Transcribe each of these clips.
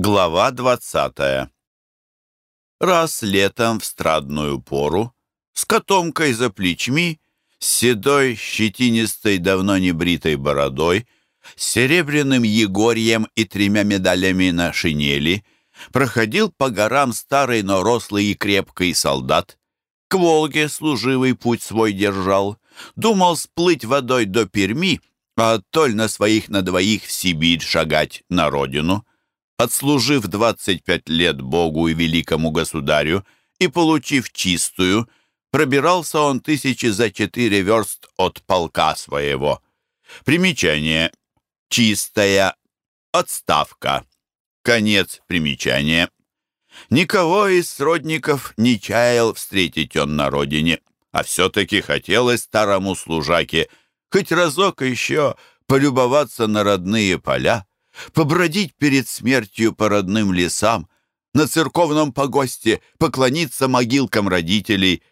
Глава двадцатая Раз летом в страдную пору, с котомкой за плечми, с седой, щетинистой, давно не бритой бородой, с серебряным егорьем и тремя медалями на шинели, проходил по горам старый, но рослый и крепкий солдат. К Волге служивый путь свой держал, думал сплыть водой до Перми, а оттоль на своих на двоих в Сибирь шагать на родину. Отслужив 25 лет Богу и великому государю и получив чистую, пробирался он тысячи за четыре верст от полка своего. Примечание. Чистая. Отставка. Конец примечания. Никого из сродников не чаял встретить он на родине, а все-таки хотелось старому служаке хоть разок еще полюбоваться на родные поля, побродить перед смертью по родным лесам, на церковном погосте поклониться могилкам родителей,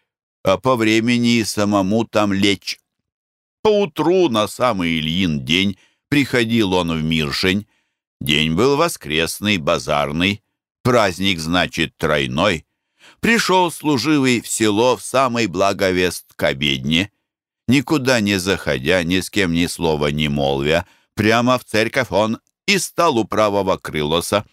а по времени и самому там лечь. Поутру на самый Ильин день приходил он в Миршень. День был воскресный, базарный, праздник, значит, тройной. Пришел служивый в село в самый благовест к обедне. Никуда не заходя, ни с кем ни слова не молвя, прямо в церковь он и стал у правого крылоса.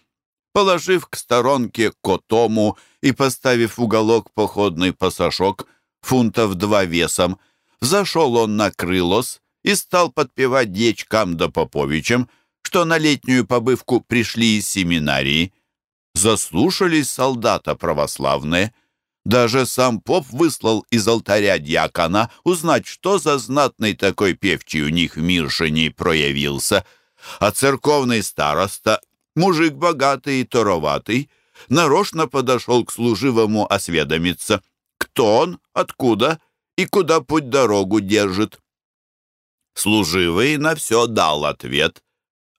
Положив к сторонке котому и поставив в уголок походный пасашок, фунтов два весом, взошел он на крылос и стал подпевать дьячкам да поповичам, что на летнюю побывку пришли из семинарии. Заслушались солдата православные. Даже сам поп выслал из алтаря дьякона узнать, что за знатный такой певчий у них в Миршине проявился — а церковный староста, мужик богатый и тороватый, нарочно подошел к служивому осведомиться, кто он, откуда и куда путь дорогу держит. Служивый на все дал ответ,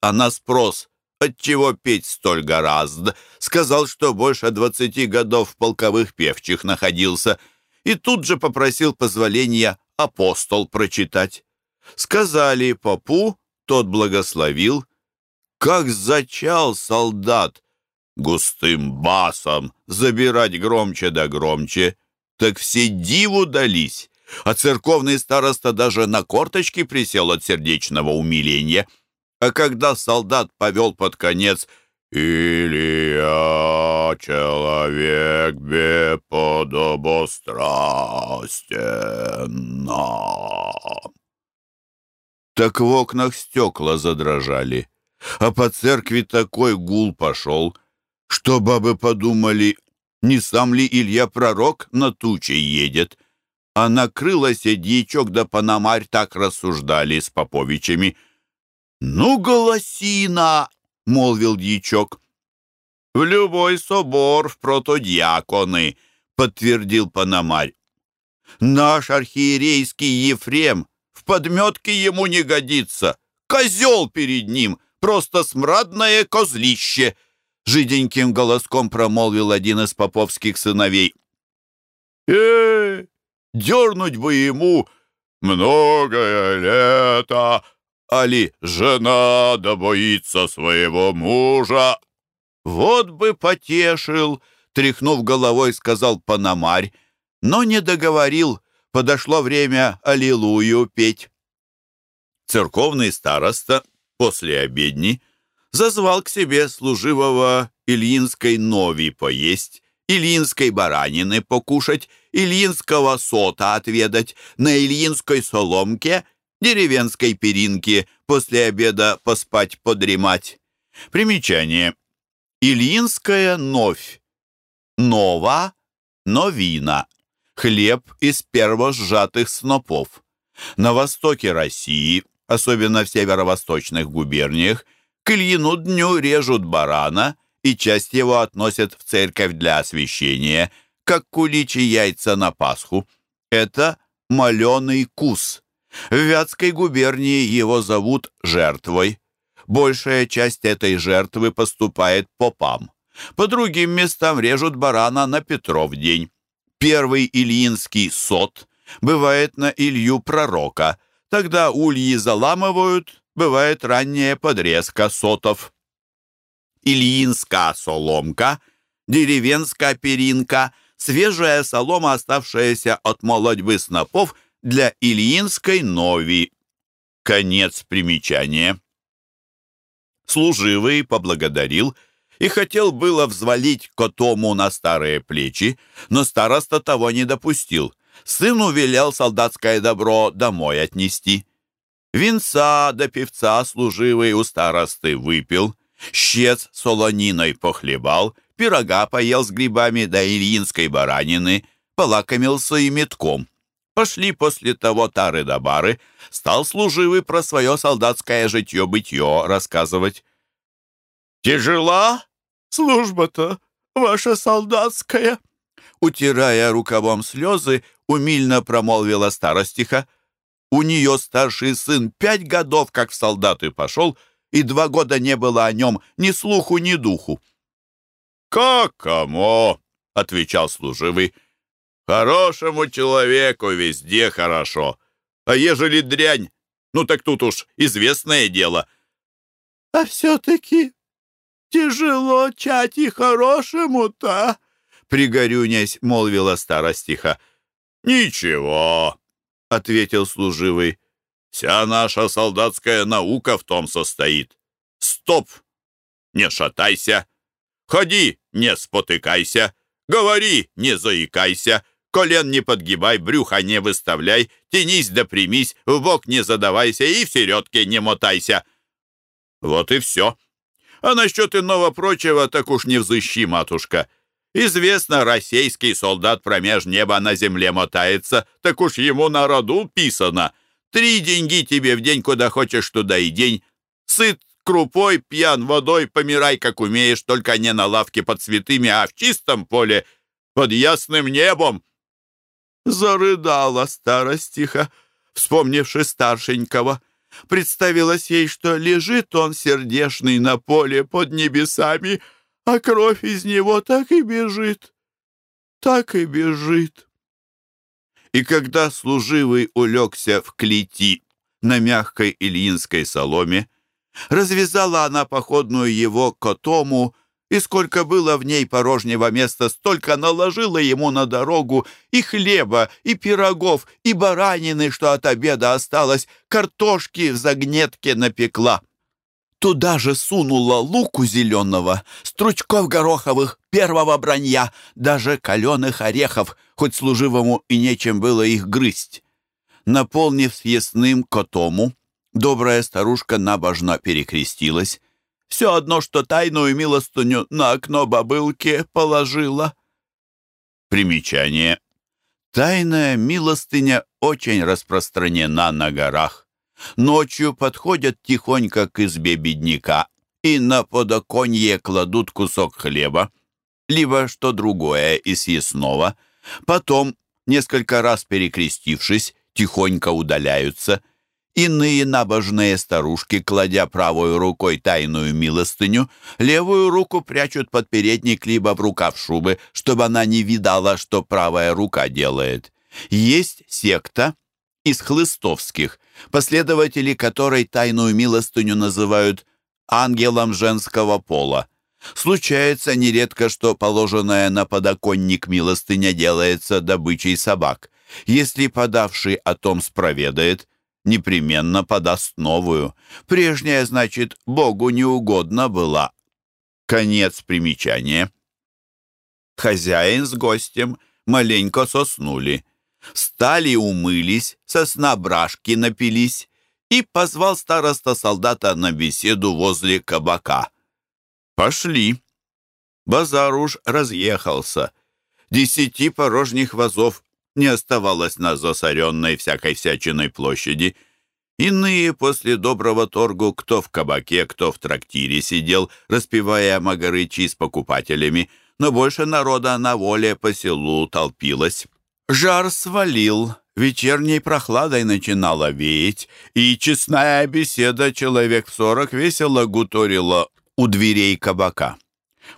а на спрос, отчего петь столь гораздо, сказал, что больше двадцати годов в полковых певчих находился, и тут же попросил позволения апостол прочитать. Сказали попу, тот благословил. Как зачал солдат густым басом забирать громче да громче, так все диву дались, а церковный староста даже на корточки присел от сердечного умиления. А когда солдат повел под конец «Илья, человек беподобострастен», так в окнах стекла задрожали. А по церкви такой гул пошел, что бабы подумали, не сам ли Илья пророк на туче едет. А накрылась дьячок да панамарь так рассуждали с поповичами. «Ну, голосина!» — молвил дьячок. «В любой собор в протодьяконы», — подтвердил панамарь. «Наш архиерейский Ефрем подметке ему не годится. Козел перед ним, просто смрадное козлище!» Жиденьким голоском промолвил один из поповских сыновей. э дернуть бы ему многое лето, али жена да боится своего мужа. Вот бы потешил, тряхнув головой, сказал Панамарь, но не договорил, подошло время «Аллилуйю» петь. Церковный староста после обедни зазвал к себе служивого Ильинской нови поесть, Ильинской баранины покушать, Ильинского сота отведать, на Ильинской соломке, деревенской перинке после обеда поспать, подремать. Примечание. Ильинская новь. Нова, новина хлеб из первосжатых снопов. На востоке России, особенно в северо-восточных губерниях, к Ильину дню режут барана и часть его относят в церковь для освящения, как куличи яйца на Пасху. Это маленый кус. В Вятской губернии его зовут жертвой. Большая часть этой жертвы поступает попам. По другим местам режут барана на Петров день. Первый Ильинский сот бывает на Илью Пророка. Тогда ульи заламывают, бывает ранняя подрезка сотов. ильинская соломка, деревенская перинка, свежая солома, оставшаяся от молодьбы снопов для ильинской нови. Конец примечания. Служивый поблагодарил и хотел было взвалить котому на старые плечи, но староста того не допустил. Сыну велел солдатское добро домой отнести. Винца до певца служивый у старосты выпил, щец солониной похлебал, пирога поел с грибами до ильинской баранины, полакомился и метком. Пошли после того тары да бары, стал служивый про свое солдатское житье-бытье рассказывать. «Тяжела служба-то, ваша солдатская?» Утирая рукавом слезы, умильно промолвила старостиха. У нее старший сын пять годов, как в солдаты пошел, и два года не было о нем ни слуху, ни духу. «Как кому?» — отвечал служивый. «Хорошему человеку везде хорошо. А ежели дрянь, ну так тут уж известное дело». «А все-таки тяжело чать и хорошему-то», — пригорюнясь, молвила старостиха. «Ничего», — ответил служивый. «Вся наша солдатская наука в том состоит. Стоп! Не шатайся! Ходи, не спотыкайся! Говори, не заикайся! Колен не подгибай, брюха не выставляй, тянись да примись, в бок не задавайся и в середке не мотайся!» Вот и все. А насчет иного прочего, так уж не взыщи, матушка. Известно, российский солдат промеж неба на земле мотается, так уж ему на роду писано. Три деньги тебе в день, куда хочешь, туда и день. Сыт крупой, пьян водой, помирай, как умеешь, только не на лавке под цветами, а в чистом поле, под ясным небом. Зарыдала старостиха, вспомнивши старшенького. Представилось ей, что лежит он сердешный на поле под небесами, — а кровь из него так и бежит, так и бежит. И когда служивый улегся в клети на мягкой ильинской соломе, развязала она походную его котому, и сколько было в ней порожнего места, столько наложила ему на дорогу и хлеба, и пирогов, и баранины, что от обеда осталось, картошки в загнетке напекла. Туда же сунула луку зеленого, стручков гороховых, первого бранья, даже каленых орехов, хоть служивому и нечем было их грызть. Наполнив съестным котому, добрая старушка набожно перекрестилась. Все одно, что тайную милостыню на окно бабылки положила. Примечание. Тайная милостыня очень распространена на горах. Ночью подходят тихонько к избе бедняка и на подоконье кладут кусок хлеба, либо что другое из съестного. Потом, несколько раз перекрестившись, тихонько удаляются. Иные набожные старушки, кладя правой рукой тайную милостыню, левую руку прячут под передник либо в рукав шубы, чтобы она не видала, что правая рука делает. Есть секта из хлыстовских, последователи которой тайную милостыню называют ангелом женского пола. Случается нередко, что положенная на подоконник милостыня делается добычей собак. Если подавший о том спроведает, непременно подаст новую. Прежняя, значит, Богу неугодна была. Конец примечания. Хозяин с гостем маленько соснули. Встали, умылись, сосна брашки напились и позвал староста солдата на беседу возле кабака. Пошли. Базар уж разъехался. Десяти порожних вазов не оставалось на засоренной всякой всячиной площади. Иные после доброго торгу, кто в кабаке, кто в трактире сидел, распевая магарычи с покупателями, но больше народа на воле по селу толпилось. Жар свалил, вечерней прохладой начинала веять, и честная беседа человек в сорок весело гуторила у дверей кабака.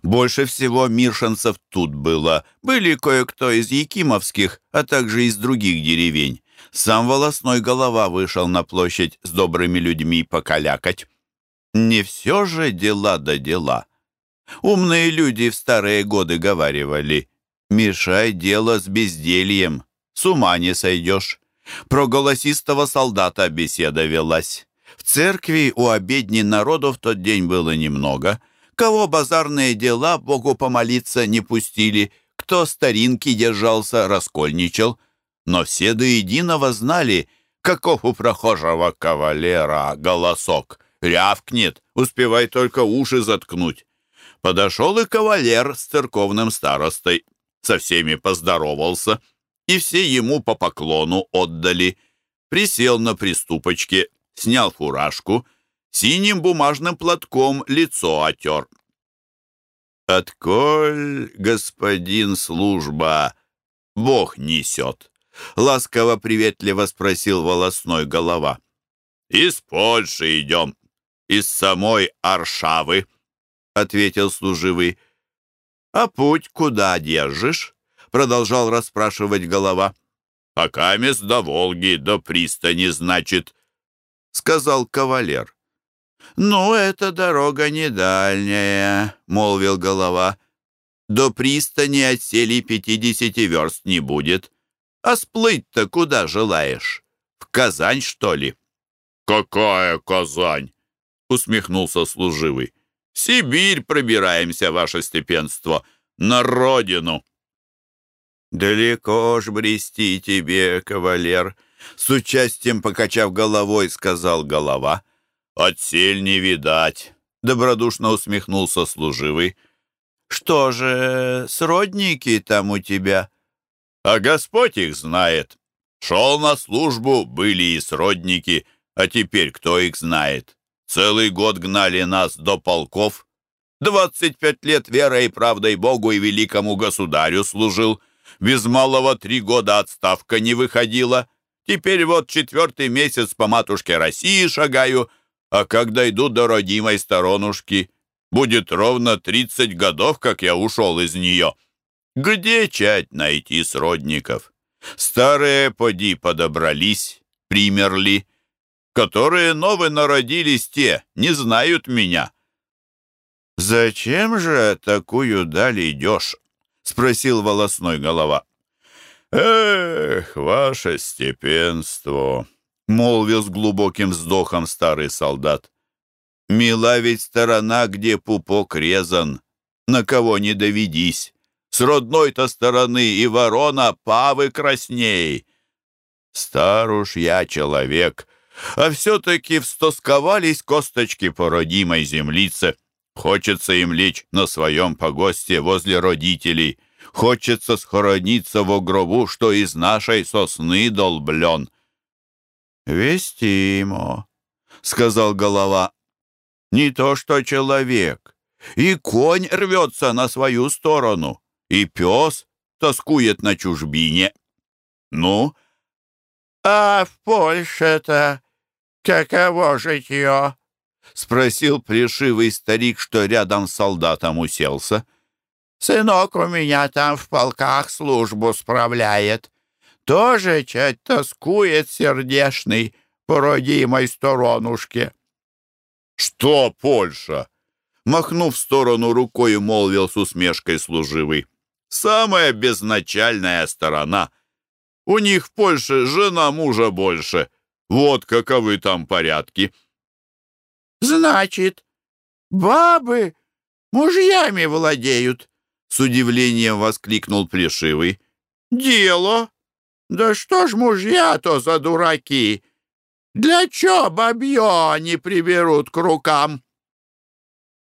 Больше всего миршинцев тут было. Были кое-кто из якимовских, а также из других деревень. Сам волосной голова вышел на площадь с добрыми людьми покалякать. Не все же дела да дела. Умные люди в старые годы говаривали, «Мешай дело с бездельем, с ума не сойдешь». Про голосистого солдата беседа велась. В церкви у обедни народу в тот день было немного. Кого базарные дела Богу помолиться не пустили, кто старинки держался, раскольничал. Но все до единого знали, каков у прохожего кавалера голосок. Рявкнет, успевай только уши заткнуть. Подошел и кавалер с церковным старостой. Со всеми поздоровался, и все ему по поклону отдали. Присел на приступочке, снял фуражку, синим бумажным платком лицо отер. «Отколь, господин служба, Бог несет?» — ласково-приветливо спросил волосной голова. «Из Польши идем, из самой Аршавы», — ответил служивый. «А путь куда держишь?» — продолжал расспрашивать голова. «Пока мест до Волги, до пристани, значит», — сказал кавалер. «Ну, эта дорога не дальняя», — молвил голова. «До пристани от сели пятидесяти верст не будет. А сплыть-то куда желаешь? В Казань, что ли?» «Какая Казань?» — усмехнулся служивый. «Сибирь пробираемся, ваше степенство, на родину». «Далеко ж брести тебе, кавалер», — с участием покачав головой, сказал голова. «Отсель не видать», — добродушно усмехнулся служивый. «Что же, сродники там у тебя?» «А Господь их знает. Шел на службу, были и сродники, а теперь кто их знает? Целый год гнали нас до полков. Двадцать пять лет верой и правдой Богу и великому государю служил. Без малого три года отставка не выходила. Теперь вот четвертый месяц по матушке России шагаю, а когда иду до родимой сторонушки, будет ровно тридцать годов, как я ушел из нее. Где чать найти сродников? Старые поди подобрались, примерли. Которые новые народились те, не знают меня. «Зачем же такую даль идешь?» — спросил волосной голова. «Эх, ваше степенство!» — молвил с глубоким вздохом старый солдат. «Мила ведь сторона, где пупок резан, на кого не доведись. С родной-то стороны и ворона павы красней. Стар уж я человек, а все-таки встосковались косточки по родимой землице. Хочется им лечь на своем погосте возле родителей. Хочется схорониться в гробу, что из нашей сосны долблен. «Вестимо», — сказал голова. «Не то что человек. И конь рвется на свою сторону, и пес тоскует на чужбине. Ну?» «А в Польше-то каково житье?» — спросил плешивый старик, что рядом с солдатом уселся. «Сынок у меня там в полках службу справляет тоже чать тоскует сердешный по родимой сторонушке. «Что Польша?» Махнув в сторону рукой, молвил с усмешкой служивый. «Самая безначальная сторона. У них в Польше жена мужа больше. Вот каковы там порядки». «Значит, бабы мужьями владеют?» С удивлением воскликнул Плешивый. «Дело!» Да что ж мужья-то за дураки? Для чё бабьё не приберут к рукам?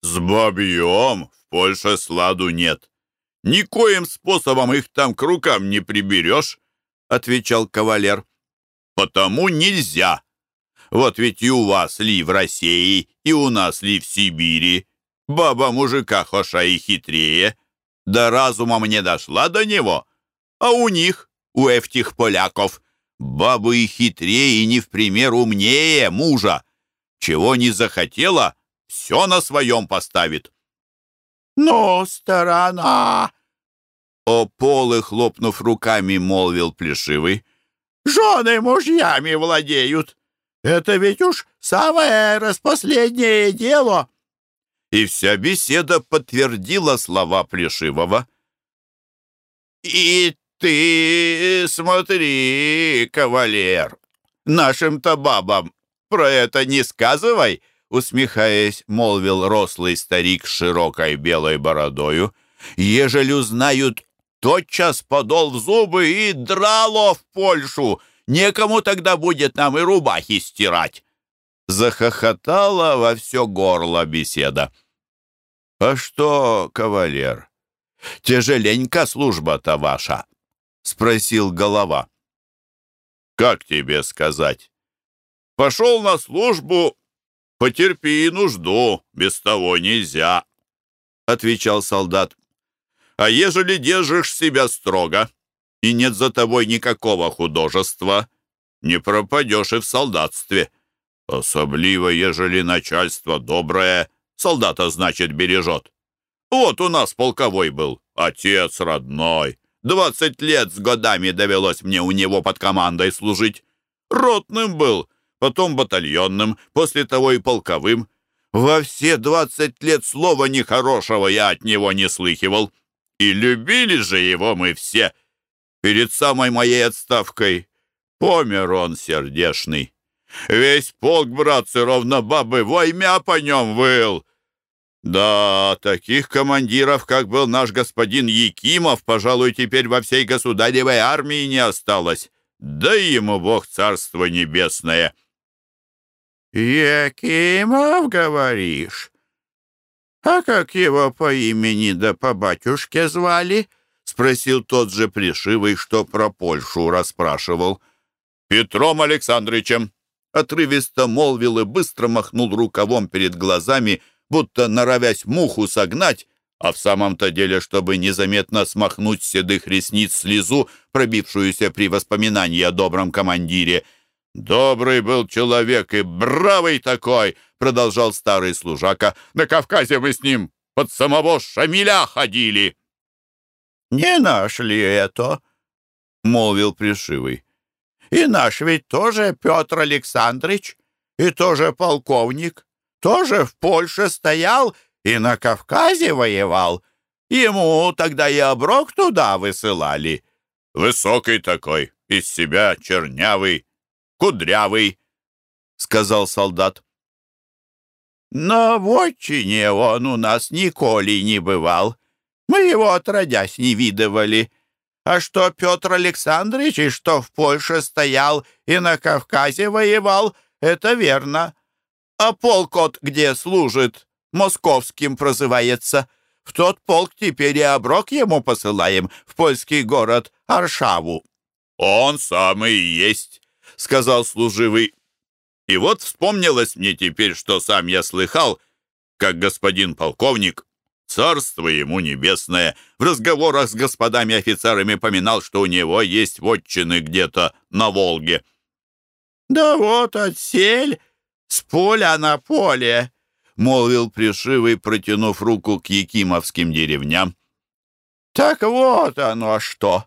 С бабьем в Польше сладу нет. Никоим способом их там к рукам не приберешь, отвечал кавалер. Потому нельзя. Вот ведь и у вас ли в России, и у нас ли в Сибири. Баба мужика хоша и хитрее. Да разума мне дошла до него. А у них у этих поляков. Бабы и хитрее, и не в пример умнее мужа. Чего не захотела, все на своем поставит. «Ну, сторона!» О полы, хлопнув руками, молвил Плешивый. «Жены мужьями владеют. Это ведь уж самое распоследнее дело. и вся беседа подтвердила слова Плешивого. «И ты смотри, кавалер, нашим-то бабам про это не сказывай!» усмехаясь, молвил рослый старик с широкой белой бородою. «Ежели узнают, тотчас подол в зубы и драло в Польшу! Некому тогда будет нам и рубахи стирать!» Захохотала во все горло беседа. «А что, кавалер, тяжеленька служба-то ваша?» — спросил голова. «Как тебе сказать? Пошел на службу, потерпи нужду, без того нельзя», — отвечал солдат. «А ежели держишь себя строго, и нет за тобой никакого художества, не пропадешь и в солдатстве. Особливо, ежели начальство доброе, солдата, значит, бережет. Вот у нас полковой был, отец родной. Двадцать лет с годами довелось мне у него под командой служить. Ротным был, потом батальонным, после того и полковым. Во все двадцать лет слова нехорошего я от него не слыхивал. И любили же его мы все. Перед самой моей отставкой помер он сердешный. Весь полк, братцы, ровно бабы, воймя по нем выл. Да, таких командиров, как был наш господин Якимов, пожалуй, теперь во всей государевой армии не осталось. Да ему Бог царство небесное. «Якимов, говоришь? А как его по имени да по батюшке звали?» — спросил тот же Плешивый, что про Польшу расспрашивал. «Петром Александрычем», — отрывисто молвил и быстро махнул рукавом перед глазами, будто норовясь муху согнать, а в самом-то деле, чтобы незаметно смахнуть седых ресниц слезу, пробившуюся при воспоминании о добром командире — «Добрый был человек и бравый такой!» — продолжал старый служака. «На Кавказе мы с ним под самого Шамиля ходили!» «Не нашли это!» — молвил Пришивый. «И наш ведь тоже Петр Александрович, и тоже полковник, тоже в Польше стоял и на Кавказе воевал. Ему тогда и оброк туда высылали. Высокий такой, из себя чернявый, кудрявый», — сказал солдат. «Но в отчине он у нас николи не бывал. Мы его отродясь не видывали. А что Петр Александрович и что в Польше стоял и на Кавказе воевал, это верно. А полк от где служит, московским прозывается. В тот полк теперь и оброк ему посылаем, в польский город Аршаву». «Он самый есть», — сказал служивый. «И вот вспомнилось мне теперь, что сам я слыхал, как господин полковник, царство ему небесное, в разговорах с господами офицерами поминал, что у него есть вотчины где-то на Волге». «Да вот отсель с поля на поле», — молвил Пришивый, протянув руку к якимовским деревням. «Так вот оно что!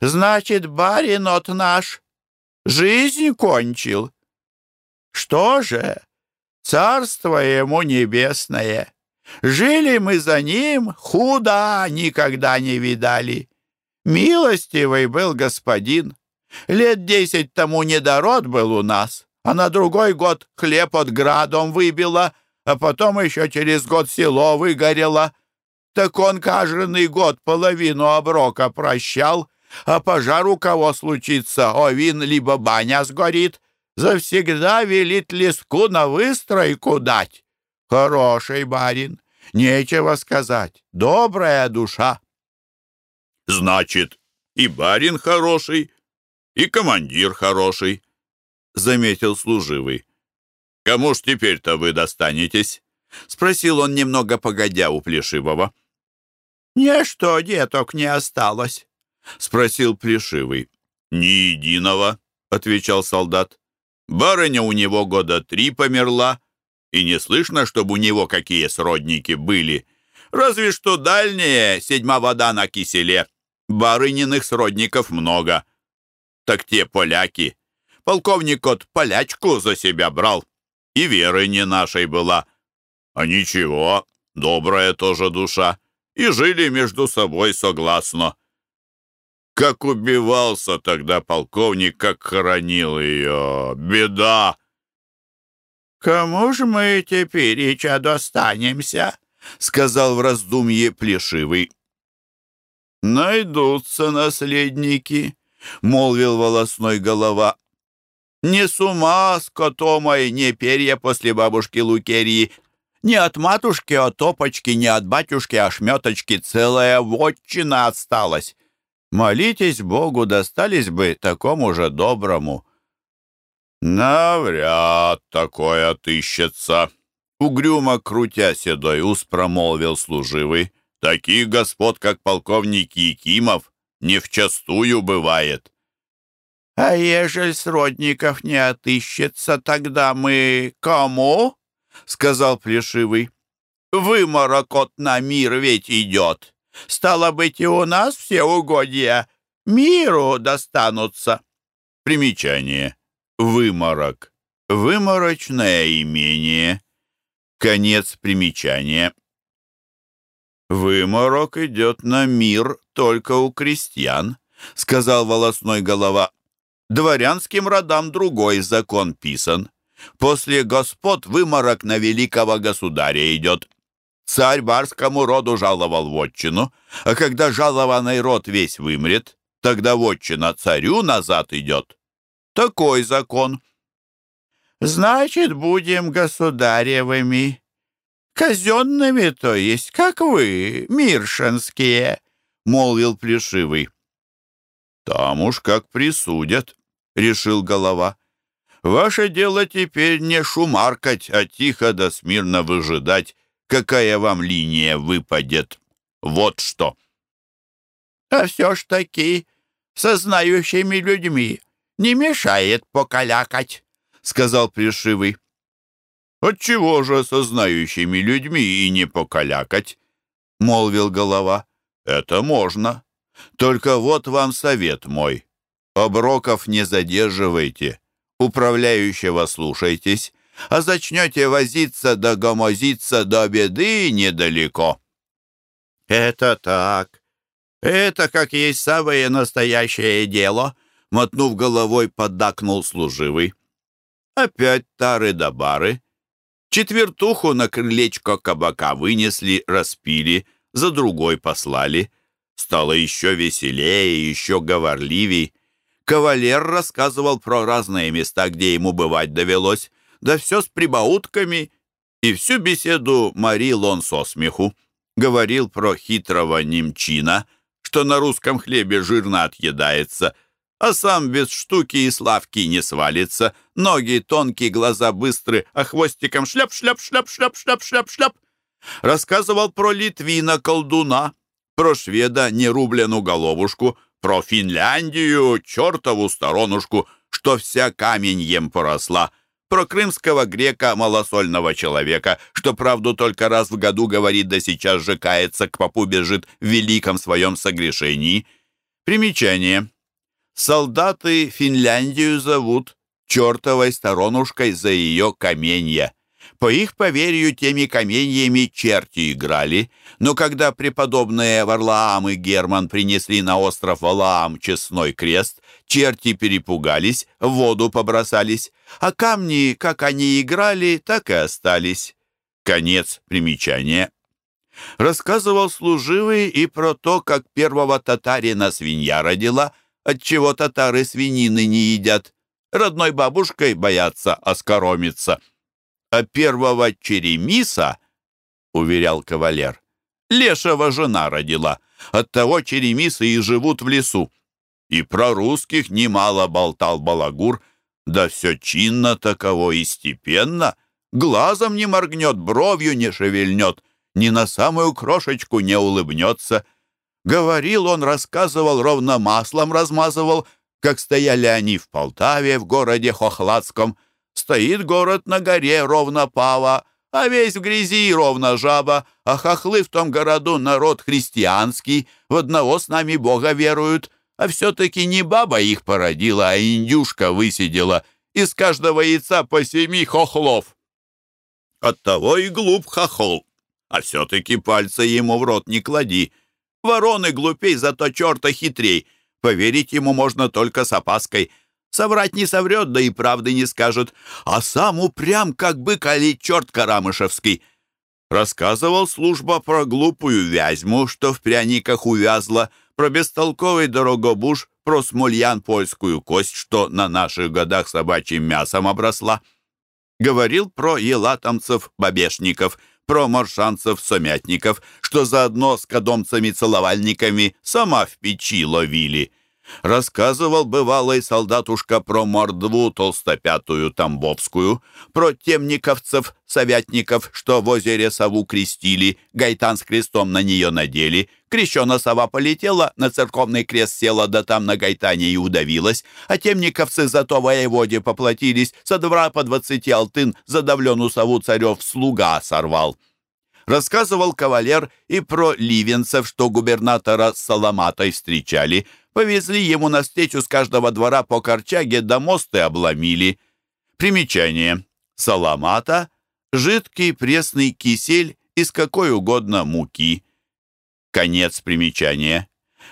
Значит, барин от наш жизнь кончил. Что же, царство ему небесное. Жили мы за ним, худо никогда не видали. Милостивый был господин. Лет десять тому недород был у нас, а на другой год хлеб от градом выбило, а потом еще через год село выгорело. Так он каждый год половину оброка прощал, а пожар у кого случится, овин либо баня сгорит, завсегда велит леску на выстройку дать. Хороший барин, нечего сказать, добрая душа. Значит, и барин хороший, и командир хороший, заметил служивый. Кому ж теперь-то вы достанетесь? Спросил он немного погодя у Плешивого. «Ничто деток не осталось. — спросил Плешивый. «Ни единого», — отвечал солдат. «Барыня у него года три померла, и не слышно, чтобы у него какие сродники были. Разве что дальние, седьма вода на киселе. Барыниных сродников много. Так те поляки. Полковник от полячку за себя брал, и веры не нашей была. А ничего, добрая тоже душа. И жили между собой согласно. Как убивался тогда полковник, как хоронил ее. Беда! «Кому же мы теперь еще достанемся?» — сказал в раздумье Плешивый. «Найдутся наследники», — молвил волосной голова. «Не с ума, скотомой, не перья после бабушки Лукерии, не от матушки, от топочки, не от батюшки, а шметочки целая вотчина осталась. Молитесь Богу, достались бы такому же доброму». «Навряд такое отыщется», — угрюмо крутя седой ус промолвил служивый. «Таких господ, как полковник Якимов, не вчастую бывает». «А ежель сродников не отыщется, тогда мы кому?» — сказал Плешивый. «Выморок от на мир ведь идет. Стало быть, и у нас все угодья миру достанутся». Примечание. Выморок. Выморочное имение. Конец примечания. «Выморок идет на мир только у крестьян», — сказал волосной голова. «Дворянским родам другой закон писан. После господ выморок на великого государя идет. Царь барскому роду жаловал вотчину, а когда жалованный род весь вымрет, тогда вотчина царю назад идет. Такой закон. Значит, будем государевыми. Казенными, то есть, как вы, миршинские, молвил Плешивый. Там уж как присудят, решил голова. Ваше дело теперь не шумаркать, а тихо да смирно выжидать, какая вам линия выпадет. Вот что. А все ж таки со знающими людьми не мешает покалякать», — сказал Плешивый. «Отчего же со знающими людьми и не покалякать?» — молвил голова. «Это можно. Только вот вам совет мой. Оброков не задерживайте, управляющего слушайтесь, а зачнете возиться да гомозиться до беды недалеко». «Это так. Это как есть самое настоящее дело», мотнув головой, поддакнул служивый. Опять тары да бары. Четвертуху на крылечко кабака вынесли, распили, за другой послали. Стало еще веселее, еще говорливей. Кавалер рассказывал про разные места, где ему бывать довелось, да все с прибаутками, и всю беседу морил он со смеху. Говорил про хитрого немчина, что на русском хлебе жирно отъедается — а сам без штуки и славки не свалится. Ноги тонкие, глаза быстрые, а хвостиком шляп-шляп-шляп-шляп-шляп-шляп-шляп. Рассказывал про Литвина-колдуна, про шведа нерублену головушку, про Финляндию, чертову сторонушку, что вся каменьем поросла, про крымского грека, малосольного человека, что правду только раз в году говорит, да сейчас же кается, к попу бежит в великом своем согрешении. Примечание. Солдаты Финляндию зовут чертовой сторонушкой за ее каменья. По их поверью, теми каменьями черти играли, но когда преподобные Варлаам и Герман принесли на остров Валаам честной крест, черти перепугались, в воду побросались, а камни, как они играли, так и остались. Конец примечания. Рассказывал служивый и про то, как первого татарина свинья родила — отчего татары свинины не едят. Родной бабушкой боятся оскоромиться. А первого черемиса, — уверял кавалер, — лешего жена родила. Оттого черемисы и живут в лесу. И про русских немало болтал балагур, да все чинно таково и степенно, глазом не моргнет, бровью не шевельнет, ни на самую крошечку не улыбнется — Говорил он, рассказывал, ровно маслом размазывал, как стояли они в Полтаве, в городе Хохладском. Стоит город на горе, ровно пава, а весь в грязи, ровно жаба, а хохлы в том городу народ христианский, в одного с нами Бога веруют, а все-таки не баба их породила, а индюшка высидела, из каждого яйца по семи хохлов. Оттого и глуп хохол. А все-таки пальца ему в рот не клади. Вороны глупей, зато черта хитрей. Поверить ему можно только с опаской. Соврать не соврет, да и правды не скажет. А сам упрям, как бык, али черт карамышевский. Рассказывал служба про глупую вязьму, что в пряниках увязла, про бестолковый дорогобуш, про смольян польскую кость, что на наших годах собачьим мясом обросла. Говорил про елатомцев-бабешников, про моршанцев-сомятников, что заодно с кадомцами-целовальниками сама в печи ловили. Рассказывал бывалый солдатушка про мордву толстопятую Тамбовскую, про темниковцев, советников, что в озере сову крестили, гайтан с крестом на нее надели, крещена сова полетела, на церковный крест села, да там на гайтане и удавилась, а темниковцы зато воеводе поплатились, со двора по двадцати алтын задавлену сову царев слуга сорвал. Рассказывал кавалер и про ливенцев, что губернатора с Саламатой встречали, Повезли ему навстречу с каждого двора по корчаге, да мосты обломили. Примечание. Саламата — жидкий пресный кисель из какой угодно муки. Конец примечания.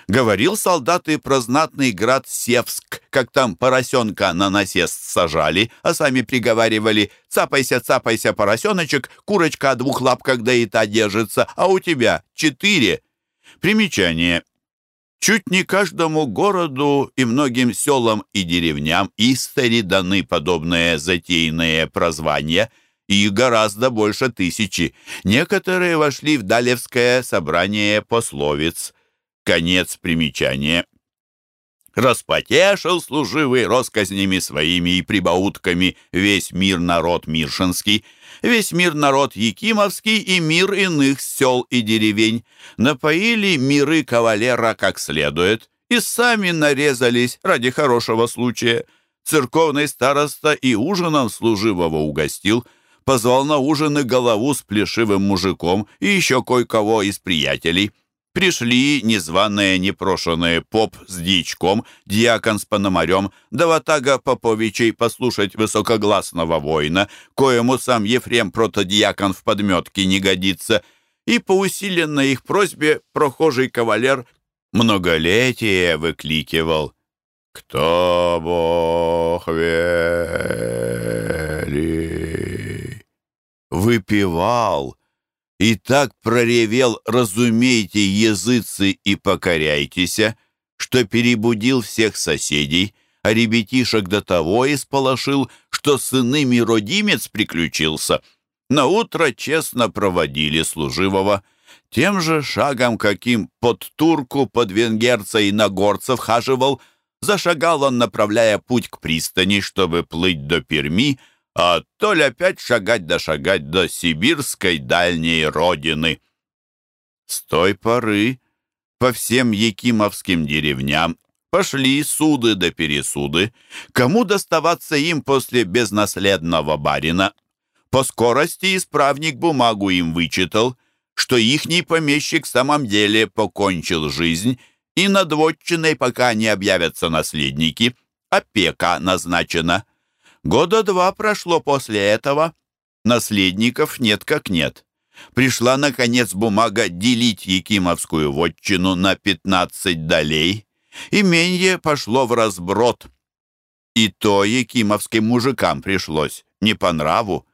Говорил солдат и про знатный град Севск, как там поросенка на насест сажали, а сами приговаривали «Цапайся, цапайся, поросеночек, курочка о двух лапках да и та держится, а у тебя четыре». Примечание. Чуть не каждому городу и многим селам и деревням истори даны подобные затейные прозвания, и гораздо больше тысячи. Некоторые вошли в Далевское собрание пословиц. Конец примечания. Распотешил служивый росказнями своими и прибаутками весь мир народ Миршинский — весь мир народ Якимовский и мир иных сел и деревень, напоили миры кавалера как следует и сами нарезались ради хорошего случая. Церковный староста и ужином служивого угостил, позвал на ужин и голову с плешивым мужиком и еще кое-кого из приятелей — Пришли незваные, непрошенные поп с дьячком, дьякон с пономарем, да ватага поповичей послушать высокогласного воина, коему сам Ефрем протодиакон в подметке не годится, и по усиленной их просьбе прохожий кавалер многолетие выкликивал. «Кто Бог вели?» Выпивал, и так проревел «разумейте, языцы, и покоряйтеся», что перебудил всех соседей, а ребятишек до того исполошил, что с иными родимец приключился. На утро честно проводили служивого. Тем же шагом, каким под турку, под венгерца и на горцев хаживал, зашагал он, направляя путь к пристани, чтобы плыть до Перми, а то ли опять шагать да шагать до сибирской дальней родины. С той поры по всем якимовским деревням пошли суды да пересуды, кому доставаться им после безнаследного барина. По скорости исправник бумагу им вычитал, что ихний помещик в самом деле покончил жизнь, и над вотчиной, пока не объявятся наследники, опека назначена — Года два прошло после этого. Наследников нет как нет. Пришла, наконец, бумага делить Якимовскую вотчину на 15 долей. Именье пошло в разброд. И то якимовским мужикам пришлось, не по нраву.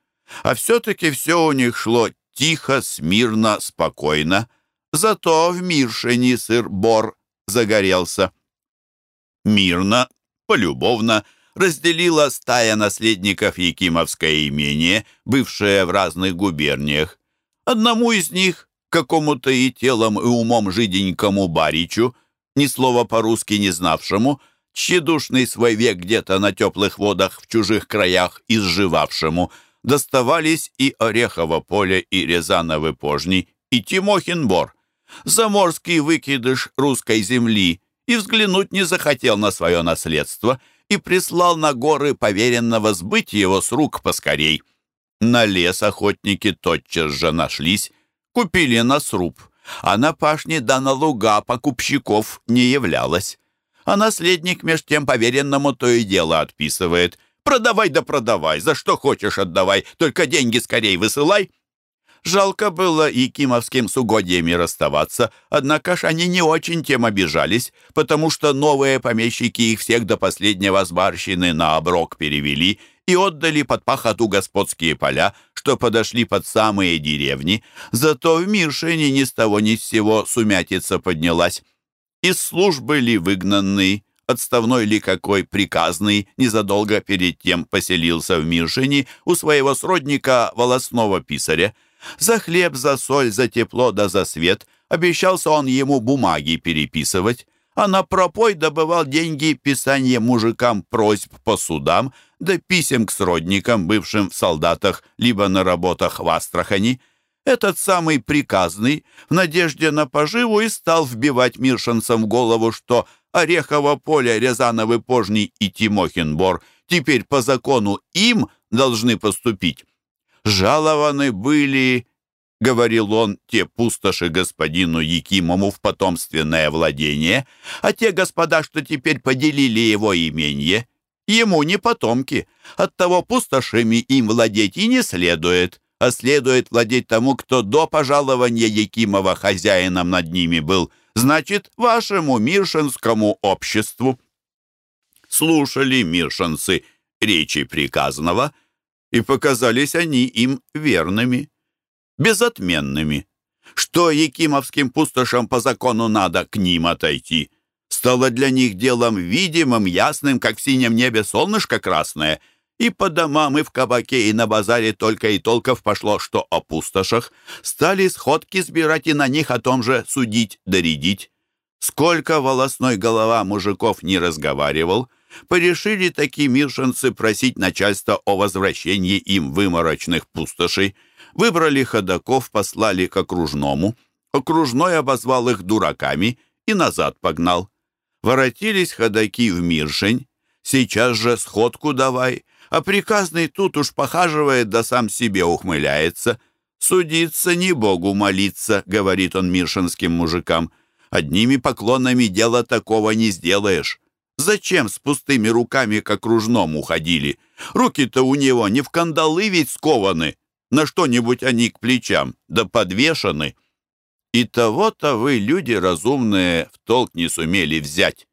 А все-таки все у них шло тихо, смирно, спокойно. Зато в Миршине сыр-бор загорелся. Мирно, полюбовно, разделила стая наследников Якимовское имение, бывшее в разных губерниях. Одному из них, какому-то и телом, и умом жиденькому баричу, ни слова по-русски не знавшему, тщедушный свой век где-то на теплых водах в чужих краях изживавшему, доставались и Орехово поле, и Рязановы пожни, и Тимохин бор. Заморский выкидыш русской земли и взглянуть не захотел на свое наследство — и прислал на горы поверенного сбыть его с рук поскорей. На лес охотники тотчас же нашлись, купили на сруб, а на пашне да на луга покупщиков не являлось. А наследник меж тем поверенному то и дело отписывает. Продавай да продавай, за что хочешь отдавай, только деньги скорей высылай. Жалко было Якимовским с угодьями расставаться, однако ж они не очень тем обижались, потому что новые помещики их всех до последнего с на оброк перевели и отдали под пахоту господские поля, что подошли под самые деревни. Зато в Миршине ни с того ни с сего сумятица поднялась. Из службы ли выгнанный, отставной ли какой приказный, незадолго перед тем поселился в Миршине у своего сродника волосного писаря. За хлеб, за соль, за тепло да за свет обещался он ему бумаги переписывать, а на пропой добывал деньги писание мужикам просьб по судам да писем к сродникам, бывшим в солдатах, либо на работах в Астрахани. Этот самый приказный в надежде на поживу и стал вбивать миршинцам в голову, что Орехово поле, Рязановы пожни и Тимохин бор теперь по закону им должны поступить. Жалованы были, — говорил он, — те пустоши господину Якимому в потомственное владение, а те господа, что теперь поделили его именье, ему не потомки. Оттого пустошами им владеть и не следует, а следует владеть тому, кто до пожалования Якимова хозяином над ними был, значит, вашему миршинскому обществу. Слушали миршинцы речи приказного — и показались они им верными, безотменными. Что Якимовским пустошам по закону надо к ним отойти, стало для них делом видимым, ясным, как в синем небе солнышко красное, и по домам, и в кабаке, и на базаре только и толков пошло, что о пустошах. Стали сходки сбирать и на них о том же судить, доредить. Сколько волосной голова мужиков не разговаривал — порешили такие миршинцы просить начальство о возвращении им выморочных пустошей. Выбрали ходаков, послали к окружному. Окружной обозвал их дураками и назад погнал. Воротились ходаки в Миршень. Сейчас же сходку давай, а приказный тут уж похаживает да сам себе ухмыляется. «Судиться не Богу молиться», — говорит он миршинским мужикам. «Одними поклонами дело такого не сделаешь». Зачем с пустыми руками к окружному ходили? Руки-то у него не в кандалы ведь скованы. На что-нибудь они к плечам, да подвешены. И того-то вы, люди разумные, в толк не сумели взять.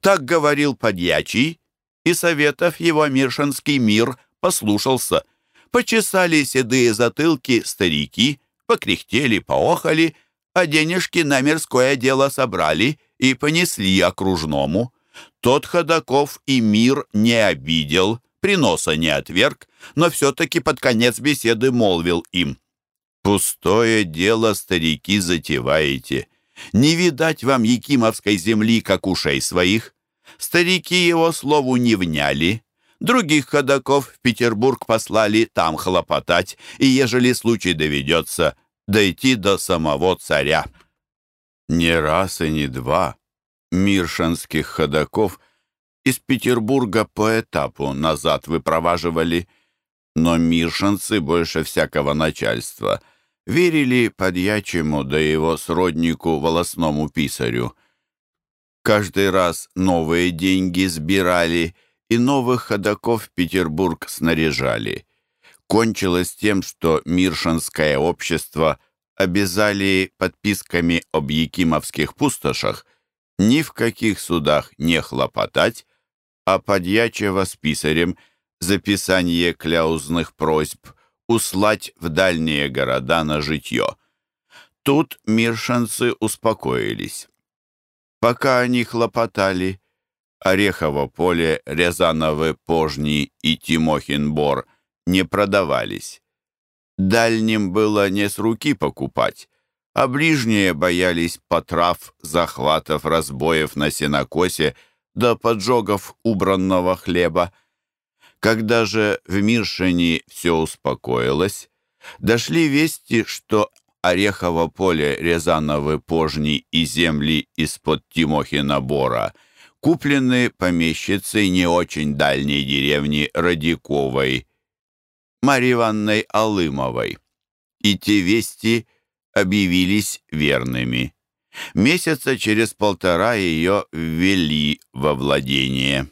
Так говорил подьячий, и советов его Миршинский мир послушался. Почесали седые затылки старики, покряхтели, поохали, а денежки на мирское дело собрали и понесли окружному. Тот Ходаков и мир не обидел, приноса не отверг, но все-таки под конец беседы молвил им. «Пустое дело, старики, затеваете. Не видать вам Якимовской земли, как ушей своих. Старики его слову не вняли. Других ходаков в Петербург послали там хлопотать, и, ежели случай доведется, дойти до самого царя». Не раз и не два миршанских ходаков из Петербурга по этапу назад выпроваживали, но миршанцы больше всякого начальства верили подьячему да его сроднику волосному писарю. Каждый раз новые деньги сбирали и новых ходаков в Петербург снаряжали. Кончилось тем, что Миршанское общество обязали подписками об Якимовских пустошах – ни в каких судах не хлопотать, а подьячего с писарем записание кляузных просьб услать в дальние города на житье. Тут миршанцы успокоились. Пока они хлопотали, Орехово поле, Рязановы пожни и Тимохин бор не продавались. Дальним было не с руки покупать, а ближние боялись потрав, захватов, разбоев на сенокосе до поджогов убранного хлеба. Когда же в Миршине все успокоилось, дошли вести, что Орехово поле, Рязановы пожни и земли из-под Тимохина Бора куплены помещицей не очень дальней деревни Радиковой, Марьи Ивановной Алымовой. И те вести – объявились верными. Месяца через полтора ее ввели во владение.